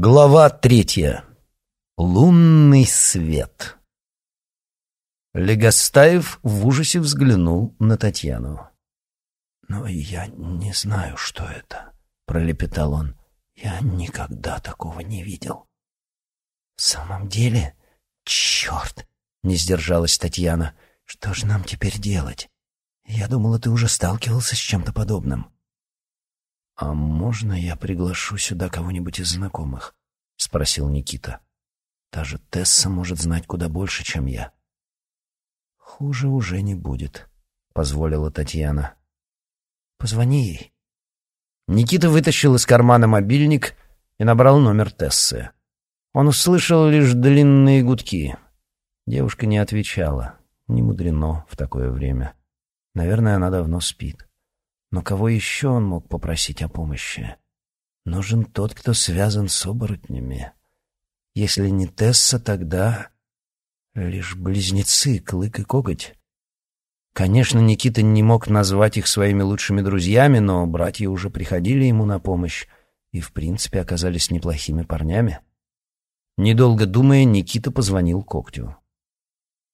Глава третья. Лунный свет. Легостаев в ужасе взглянул на Татьяну. «Но я не знаю, что это», — пролепетал он. «Я никогда такого не видел». «В самом деле? Черт!» — не сдержалась Татьяна. «Что же нам теперь делать? Я думала, ты уже сталкивался с чем-то подобным». «А можно я приглашу сюда кого-нибудь из знакомых?» — спросил Никита. «Та же Тесса может знать куда больше, чем я». «Хуже уже не будет», — позволила Татьяна. «Позвони ей». Никита вытащил из кармана мобильник и набрал номер Тессы. Он услышал лишь длинные гудки. Девушка не отвечала. Не мудрено в такое время. Наверное, она давно спит. Но кого еще он мог попросить о помощи? Нужен тот, кто связан с оборотнями. Если не Тесса, тогда лишь близнецы, Клык и Коготь. Конечно, Никита не мог назвать их своими лучшими друзьями, но братья уже приходили ему на помощь и, в принципе, оказались неплохими парнями. Недолго думая, Никита позвонил Когтю.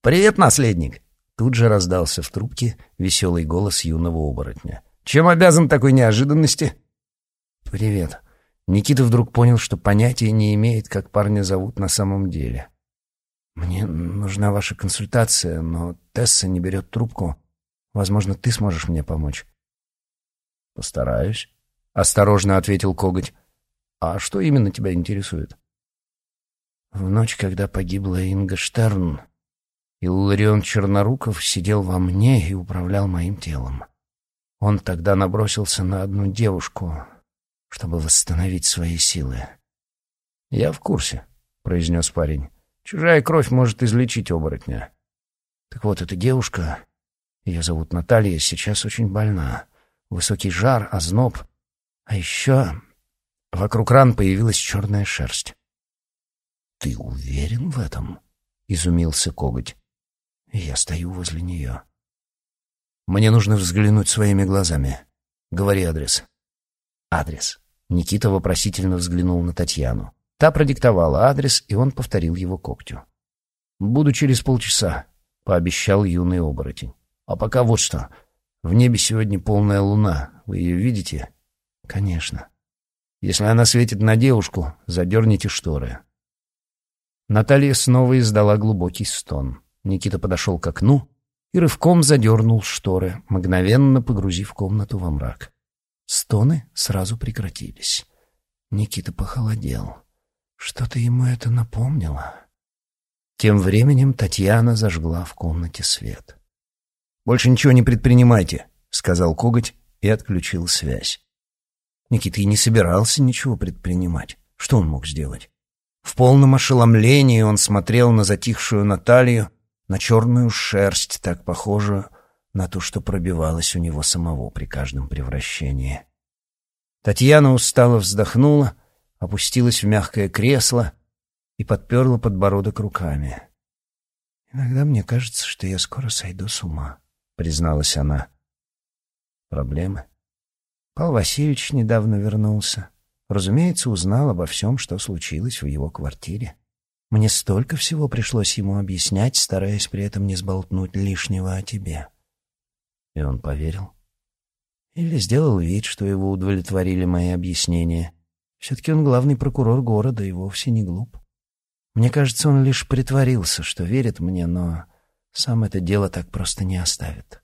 «Привет, наследник!» Тут же раздался в трубке веселый голос юного оборотня. Чем обязан такой неожиданности?» «Привет». Никита вдруг понял, что понятия не имеет, как парня зовут на самом деле. «Мне нужна ваша консультация, но Тесса не берет трубку. Возможно, ты сможешь мне помочь». «Постараюсь», — осторожно ответил Коготь. «А что именно тебя интересует?» В ночь, когда погибла Инга Штерн, Илларион Черноруков сидел во мне и управлял моим телом. Он тогда набросился на одну девушку, чтобы восстановить свои силы. «Я в курсе», — произнес парень. «Чужая кровь может излечить оборотня». «Так вот, эта девушка, ее зовут Наталья, сейчас очень больна. Высокий жар, озноб. А еще вокруг ран появилась черная шерсть». «Ты уверен в этом?» — изумился коготь. «Я стою возле нее». Мне нужно взглянуть своими глазами. Говори адрес. Адрес. Никита вопросительно взглянул на Татьяну. Та продиктовала адрес, и он повторил его когтю. «Буду через полчаса», — пообещал юный оборотень. «А пока вот что. В небе сегодня полная луна. Вы ее видите?» «Конечно. Если она светит на девушку, задерните шторы». Наталья снова издала глубокий стон. Никита подошел к окну и рывком задернул шторы, мгновенно погрузив комнату во мрак. Стоны сразу прекратились. Никита похолодел. Что-то ему это напомнило. Тем временем Татьяна зажгла в комнате свет. «Больше ничего не предпринимайте», — сказал коготь и отключил связь. Никита и не собирался ничего предпринимать. Что он мог сделать? В полном ошеломлении он смотрел на затихшую Наталью, на черную шерсть, так похожую на ту, что пробивалась у него самого при каждом превращении. Татьяна устало вздохнула, опустилась в мягкое кресло и подперла подбородок руками. «Иногда мне кажется, что я скоро сойду с ума», — призналась она. «Проблемы?» Павел Васильевич недавно вернулся. Разумеется, узнал обо всем, что случилось в его квартире. Мне столько всего пришлось ему объяснять, стараясь при этом не сболтнуть лишнего о тебе. И он поверил. Или сделал вид, что его удовлетворили мои объяснения. Все-таки он главный прокурор города и вовсе не глуп. Мне кажется, он лишь притворился, что верит мне, но сам это дело так просто не оставит.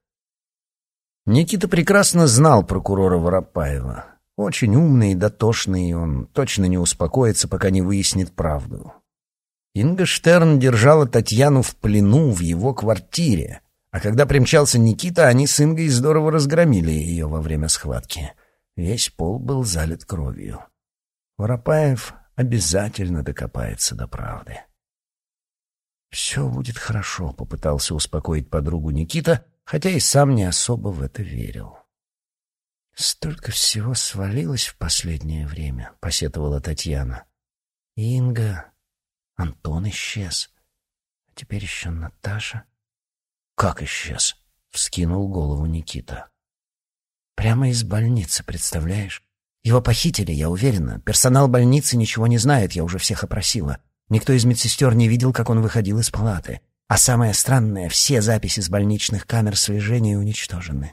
Никита прекрасно знал прокурора Воропаева. Очень умный и дотошный, и он точно не успокоится, пока не выяснит правду. Инга Штерн держала Татьяну в плену в его квартире, а когда примчался Никита, они с Ингой здорово разгромили ее во время схватки. Весь пол был залит кровью. Воропаев обязательно докопается до правды. «Все будет хорошо», — попытался успокоить подругу Никита, хотя и сам не особо в это верил. «Столько всего свалилось в последнее время», — посетовала Татьяна. «Инга, Антон исчез. А теперь еще Наташа. Как исчез? Вскинул голову Никита. Прямо из больницы, представляешь? Его похитили, я уверена. Персонал больницы ничего не знает, я уже всех опросила. Никто из медсестер не видел, как он выходил из палаты. А самое странное, все записи с больничных камер слежения уничтожены.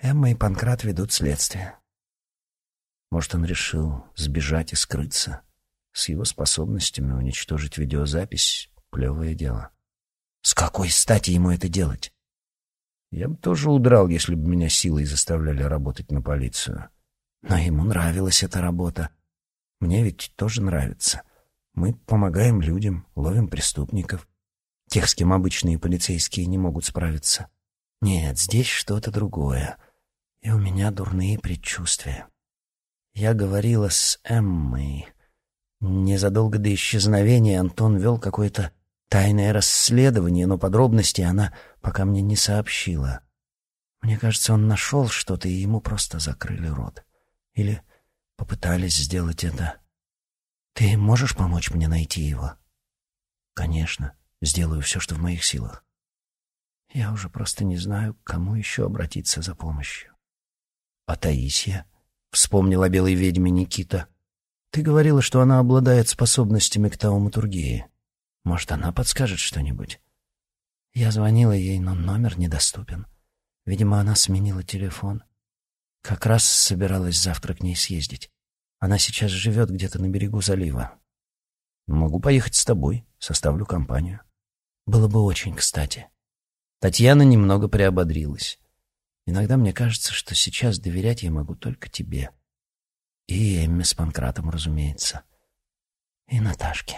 Эмма и Панкрат ведут следствие. Может, он решил сбежать и скрыться? С его способностями уничтожить видеозапись — плевое дело. С какой стати ему это делать? Я бы тоже удрал, если бы меня силой заставляли работать на полицию. Но ему нравилась эта работа. Мне ведь тоже нравится. Мы помогаем людям, ловим преступников. Тех, с кем обычные полицейские не могут справиться. Нет, здесь что-то другое. И у меня дурные предчувствия. Я говорила с Эммой. Незадолго до исчезновения Антон вел какое-то тайное расследование, но подробности она пока мне не сообщила. Мне кажется, он нашел что-то, и ему просто закрыли рот. Или попытались сделать это. Ты можешь помочь мне найти его? Конечно, сделаю все, что в моих силах. Я уже просто не знаю, к кому еще обратиться за помощью. А Таисия? Вспомнил о белой ведьме Никита. Ты говорила, что она обладает способностями к тауматургии. Может, она подскажет что-нибудь? Я звонила ей, но номер недоступен. Видимо, она сменила телефон. Как раз собиралась завтра к ней съездить. Она сейчас живет где-то на берегу залива. Могу поехать с тобой, составлю компанию. Было бы очень кстати. Татьяна немного приободрилась. Иногда мне кажется, что сейчас доверять я могу только тебе. И Эмме с Панкратом, разумеется. И Наташке.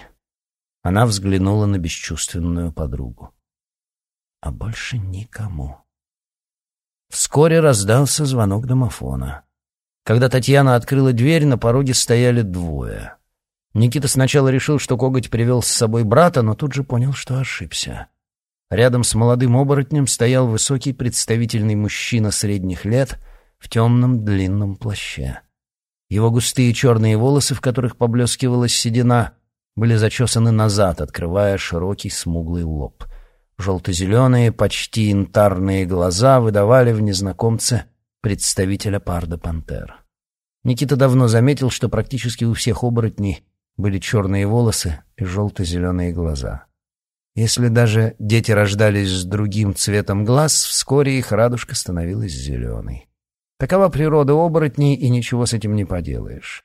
Она взглянула на бесчувственную подругу. А больше никому. Вскоре раздался звонок домофона. Когда Татьяна открыла дверь, на пороге стояли двое. Никита сначала решил, что коготь привел с собой брата, но тут же понял, что ошибся. Рядом с молодым оборотнем стоял высокий представительный мужчина средних лет в темном длинном плаще. Его густые черные волосы, в которых поблескивала седина, были зачесаны назад, открывая широкий смуглый лоб — Желто-зеленые, почти янтарные глаза выдавали в незнакомце представителя парда пантер. Никита давно заметил, что практически у всех оборотней были черные волосы и желто-зеленые глаза. Если даже дети рождались с другим цветом глаз, вскоре их радужка становилась зеленой. Такова природа оборотней, и ничего с этим не поделаешь.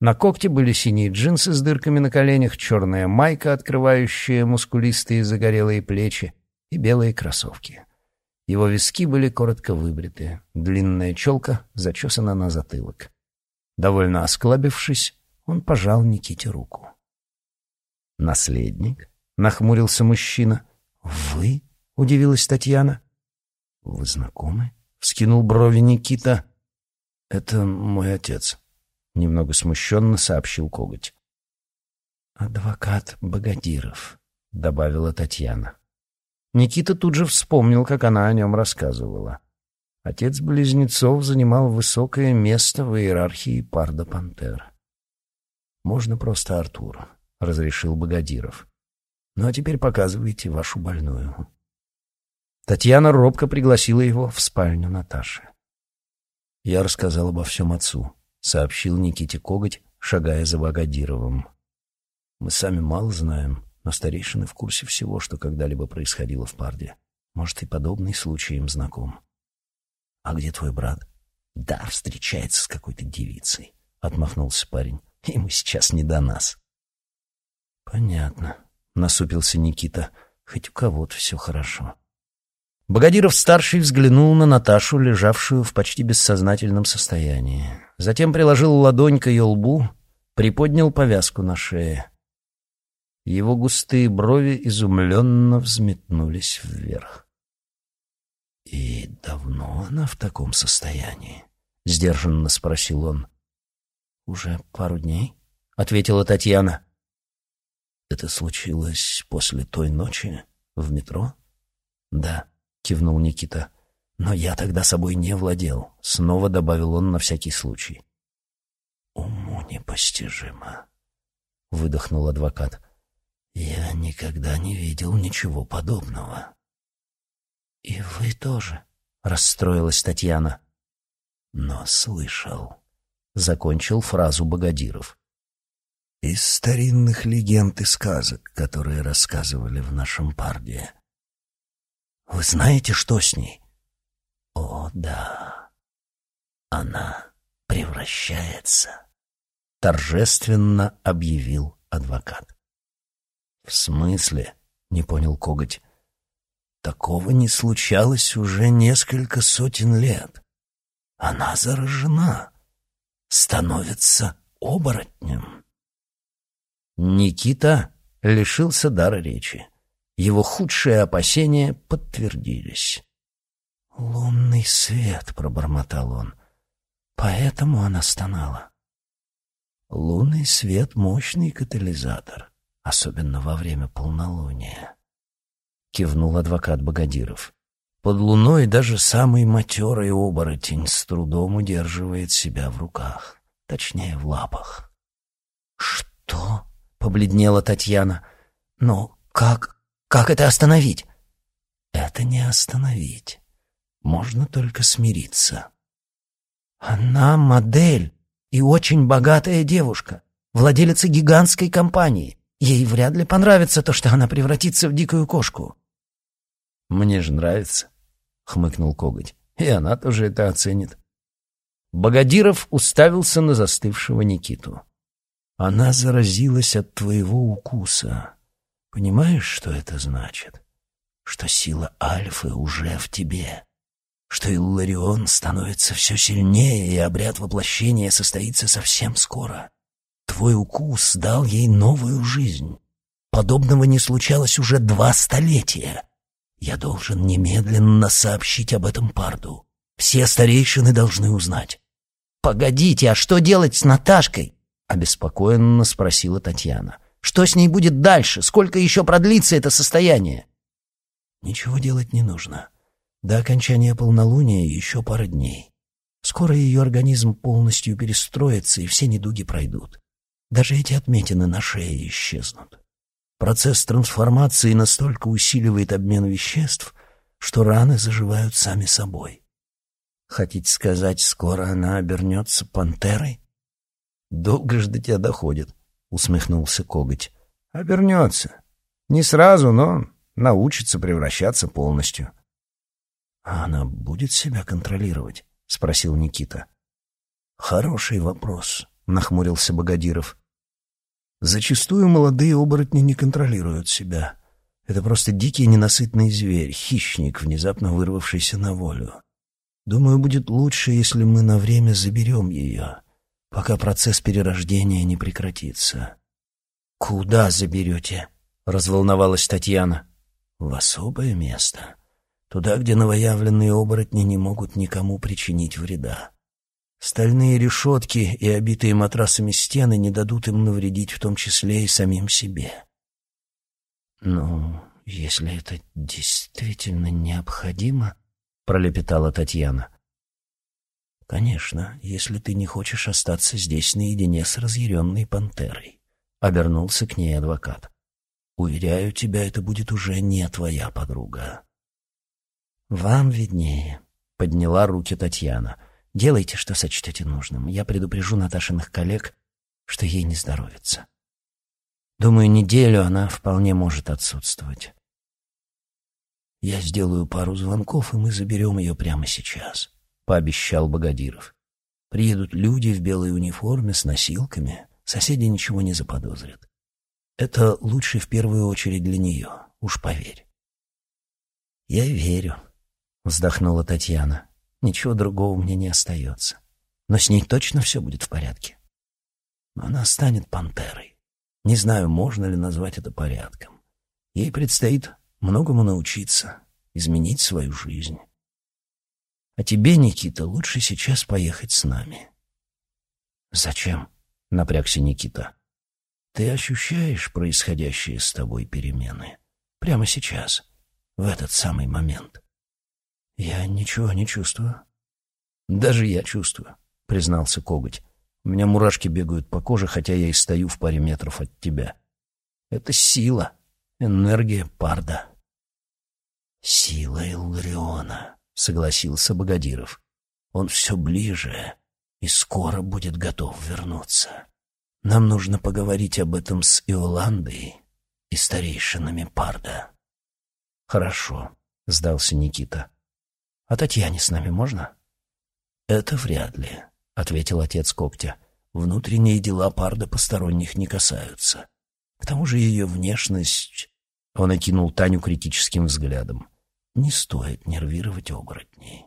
На когте были синие джинсы с дырками на коленях, черная майка, открывающая мускулистые загорелые плечи, и белые кроссовки. Его виски были коротко выбриты, длинная челка зачесана на затылок. Довольно осклабившись, он пожал Никите руку. «Наследник?» — нахмурился мужчина. «Вы?» — удивилась Татьяна. «Вы знакомы?» — вскинул брови Никита. «Это мой отец», Немного смущенно сообщил коготь. «Адвокат Богодиров», — добавила Татьяна. Никита тут же вспомнил, как она о нем рассказывала. Отец близнецов занимал высокое место в иерархии Парда Пантер. «Можно просто Артур», — разрешил Богодиров. «Ну а теперь показывайте вашу больную». Татьяна робко пригласила его в спальню Наташи. Я рассказал обо всем отцу сообщил Никите Коготь, шагая за Багадировым. Мы сами мало знаем, но старейшины в курсе всего, что когда-либо происходило в Парде. Может, и подобный случай им знаком. «А где твой брат?» «Да, встречается с какой-то девицей», — отмахнулся парень. «Ему сейчас не до нас». «Понятно», — насупился Никита. «Хоть у кого-то все хорошо». Богодиров-старший взглянул на Наташу, лежавшую в почти бессознательном состоянии. Затем приложил ладонь к ее лбу, приподнял повязку на шее. Его густые брови изумленно взметнулись вверх. «И давно она в таком состоянии?» — сдержанно спросил он. «Уже пару дней», — ответила Татьяна. «Это случилось после той ночи в метро?» «Да» кивнул Никита. Но я тогда собой не владел, снова добавил он на всякий случай. Уму непостижимо, выдохнул адвокат. Я никогда не видел ничего подобного. И вы тоже, расстроилась Татьяна. Но слышал, закончил фразу Богодиров. Из старинных легенд и сказок, которые рассказывали в нашем парде. Вы знаете, что с ней? О, да. Она превращается, торжественно объявил адвокат. В смысле? Не понял Коготь. Такого не случалось уже несколько сотен лет. Она заражена, становится оборотнем. Никита лишился дара речи. Его худшие опасения подтвердились. «Лунный свет», — пробормотал он. «Поэтому она стонала». «Лунный свет — мощный катализатор, особенно во время полнолуния», — кивнул адвокат Богодиров. «Под луной даже самый матерый оборотень с трудом удерживает себя в руках, точнее, в лапах». «Что?» — побледнела Татьяна. «Но как... как это остановить?» «Это не остановить. Можно только смириться». «Она модель и очень богатая девушка, владелица гигантской компании. Ей вряд ли понравится то, что она превратится в дикую кошку». «Мне же нравится», — хмыкнул Коготь. «И она тоже это оценит». Богодиров уставился на застывшего Никиту. Она заразилась от твоего укуса. Понимаешь, что это значит? Что сила Альфы уже в тебе. Что Илларион становится все сильнее, и обряд воплощения состоится совсем скоро. Твой укус дал ей новую жизнь. Подобного не случалось уже два столетия. Я должен немедленно сообщить об этом Парду. Все старейшины должны узнать. «Погодите, а что делать с Наташкой?» — обеспокоенно спросила Татьяна. «Что с ней будет дальше? Сколько еще продлится это состояние?» «Ничего делать не нужно. До окончания полнолуния еще пара дней. Скоро ее организм полностью перестроится, и все недуги пройдут. Даже эти отметины на шее исчезнут. Процесс трансформации настолько усиливает обмен веществ, что раны заживают сами собой. Хотите сказать, скоро она обернется пантерой? «Долго до тебя доходит», — усмехнулся коготь. «Обернется. Не сразу, но научится превращаться полностью». «А она будет себя контролировать?» — спросил Никита. «Хороший вопрос», — нахмурился Богодиров. «Зачастую молодые оборотни не контролируют себя. Это просто дикий ненасытный зверь, хищник, внезапно вырвавшийся на волю. Думаю, будет лучше, если мы на время заберем ее пока процесс перерождения не прекратится. «Куда заберете?» — разволновалась Татьяна. «В особое место. Туда, где новоявленные оборотни не могут никому причинить вреда. Стальные решетки и обитые матрасами стены не дадут им навредить в том числе и самим себе». «Ну, если это действительно необходимо...» — пролепетала Татьяна. «Конечно, если ты не хочешь остаться здесь наедине с разъяренной пантерой», — обернулся к ней адвокат. «Уверяю тебя, это будет уже не твоя подруга». «Вам виднее», — подняла руки Татьяна. «Делайте, что сочтете нужным. Я предупрежу Наташиных коллег, что ей не здоровится. Думаю, неделю она вполне может отсутствовать». «Я сделаю пару звонков, и мы заберем ее прямо сейчас», пообещал Богодиров. Приедут люди в белой униформе с носилками, соседи ничего не заподозрят. Это лучше в первую очередь для нее, уж поверь. Я верю, вздохнула Татьяна. Ничего другого мне не остается. Но с ней точно все будет в порядке. Она станет пантерой. Не знаю, можно ли назвать это порядком. Ей предстоит многому научиться, изменить свою жизнь. А тебе, Никита, лучше сейчас поехать с нами. Зачем? Напрягся Никита. Ты ощущаешь происходящие с тобой перемены? Прямо сейчас, в этот самый момент. Я ничего не чувствую. Даже я чувствую, признался Коготь. У меня мурашки бегают по коже, хотя я и стою в паре метров от тебя. Это сила, энергия Парда. Сила Илариона согласился Богодиров. Он все ближе, и скоро будет готов вернуться. Нам нужно поговорить об этом с Иоландой и старейшинами Парда. Хорошо, сдался Никита. А Татьяне с нами можно? Это вряд ли, ответил отец Когтя. Внутренние дела Парда посторонних не касаются. К тому же ее внешность... Он окинул Таню критическим взглядом. Не стоит нервировать оборотней.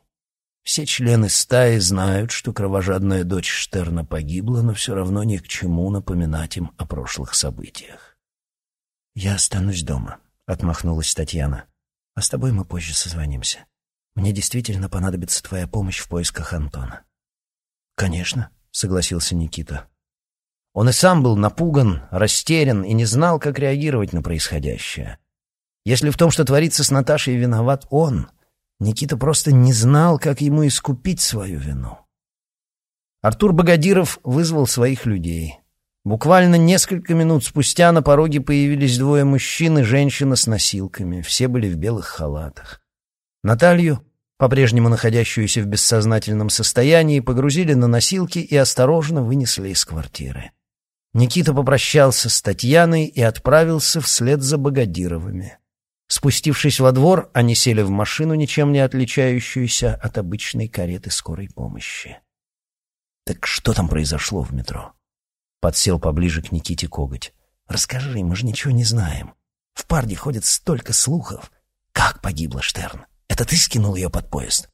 Все члены стаи знают, что кровожадная дочь Штерна погибла, но все равно ни к чему напоминать им о прошлых событиях. «Я останусь дома», — отмахнулась Татьяна. «А с тобой мы позже созвонимся. Мне действительно понадобится твоя помощь в поисках Антона». «Конечно», — согласился Никита. Он и сам был напуган, растерян и не знал, как реагировать на происходящее. Если в том, что творится с Наташей, виноват он, Никита просто не знал, как ему искупить свою вину. Артур Богодиров вызвал своих людей. Буквально несколько минут спустя на пороге появились двое мужчин и женщина с носилками. Все были в белых халатах. Наталью, по-прежнему находящуюся в бессознательном состоянии, погрузили на носилки и осторожно вынесли из квартиры. Никита попрощался с Татьяной и отправился вслед за Богодировыми. Спустившись во двор, они сели в машину, ничем не отличающуюся от обычной кареты скорой помощи. «Так что там произошло в метро?» Подсел поближе к Никите коготь. «Расскажи, мы же ничего не знаем. В парде ходит столько слухов. Как погибла Штерн? Это ты скинул ее под поезд?»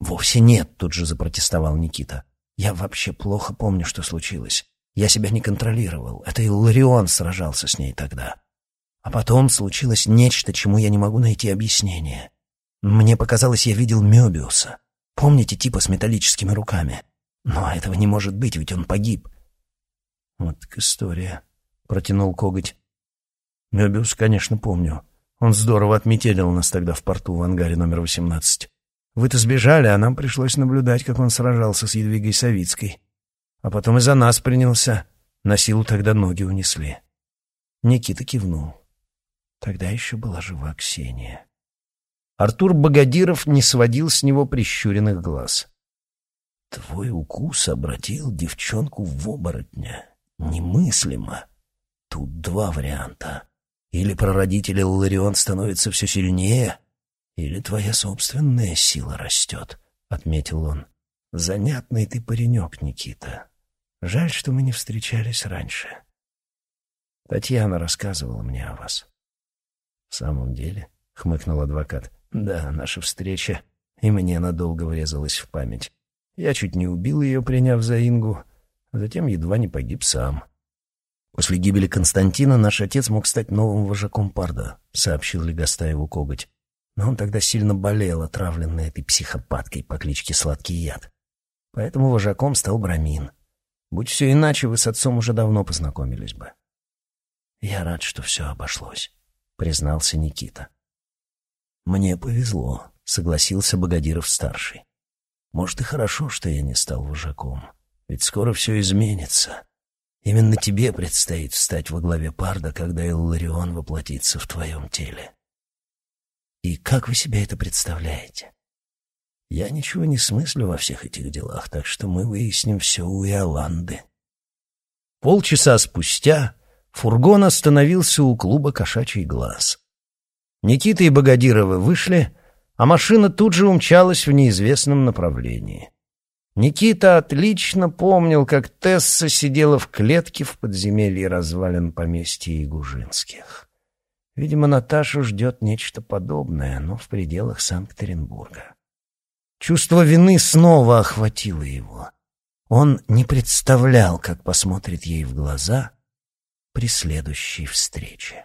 «Вовсе нет», — тут же запротестовал Никита. «Я вообще плохо помню, что случилось. Я себя не контролировал. Это и Ларион сражался с ней тогда. А потом случилось нечто, чему я не могу найти объяснение. Мне показалось, я видел Мёбиуса. Помните типа с металлическими руками? Но этого не может быть, ведь он погиб. Вот так история, протянул коготь. Мёбиус, конечно, помню. Он здорово отметелил нас тогда в порту в ангаре номер 18. Вы-то сбежали, а нам пришлось наблюдать, как он сражался с Едвигой Савицкой. А потом и за нас принялся. На силу тогда ноги унесли. Никита кивнул. Тогда еще была жива Ксения. Артур Богодиров не сводил с него прищуренных глаз. «Твой укус обратил девчонку в оборотня. Немыслимо. Тут два варианта. Или прародитель Ларион становится все сильнее, или твоя собственная сила растет», — отметил он. «Занятный ты паренек, Никита. Жаль, что мы не встречались раньше. Татьяна рассказывала мне о вас. В самом деле, хмыкнул адвокат. Да, наша встреча и мне надолго врезалась в память. Я чуть не убил ее, приняв за Ингу, а затем едва не погиб сам. После гибели Константина наш отец мог стать новым вожаком Парда, сообщил Легостаеву коготь. Но он тогда сильно болел, отравленный этой психопаткой по кличке Сладкий Яд. Поэтому вожаком стал Брамин. Будь все иначе, вы с отцом уже давно познакомились бы. Я рад, что все обошлось, признался Никита. Мне повезло, согласился Богодиров-старший. Может, и хорошо, что я не стал вожаком, ведь скоро все изменится. Именно тебе предстоит встать во главе Парда, когда Илларион воплотится в твоем теле. И как вы себе это представляете? Я ничего не смыслю во всех этих делах, так что мы выясним все у Иоланды. Полчаса спустя фургон остановился у клуба «Кошачий глаз». Никита и Богодировы вышли, а машина тут же умчалась в неизвестном направлении. Никита отлично помнил, как Тесса сидела в клетке в подземелье развалин поместья Ягужинских. Видимо, Наташу ждет нечто подобное, но в пределах Санкт-Петербурга. Чувство вины снова охватило его. Он не представлял, как посмотрит ей в глаза при следующей встрече.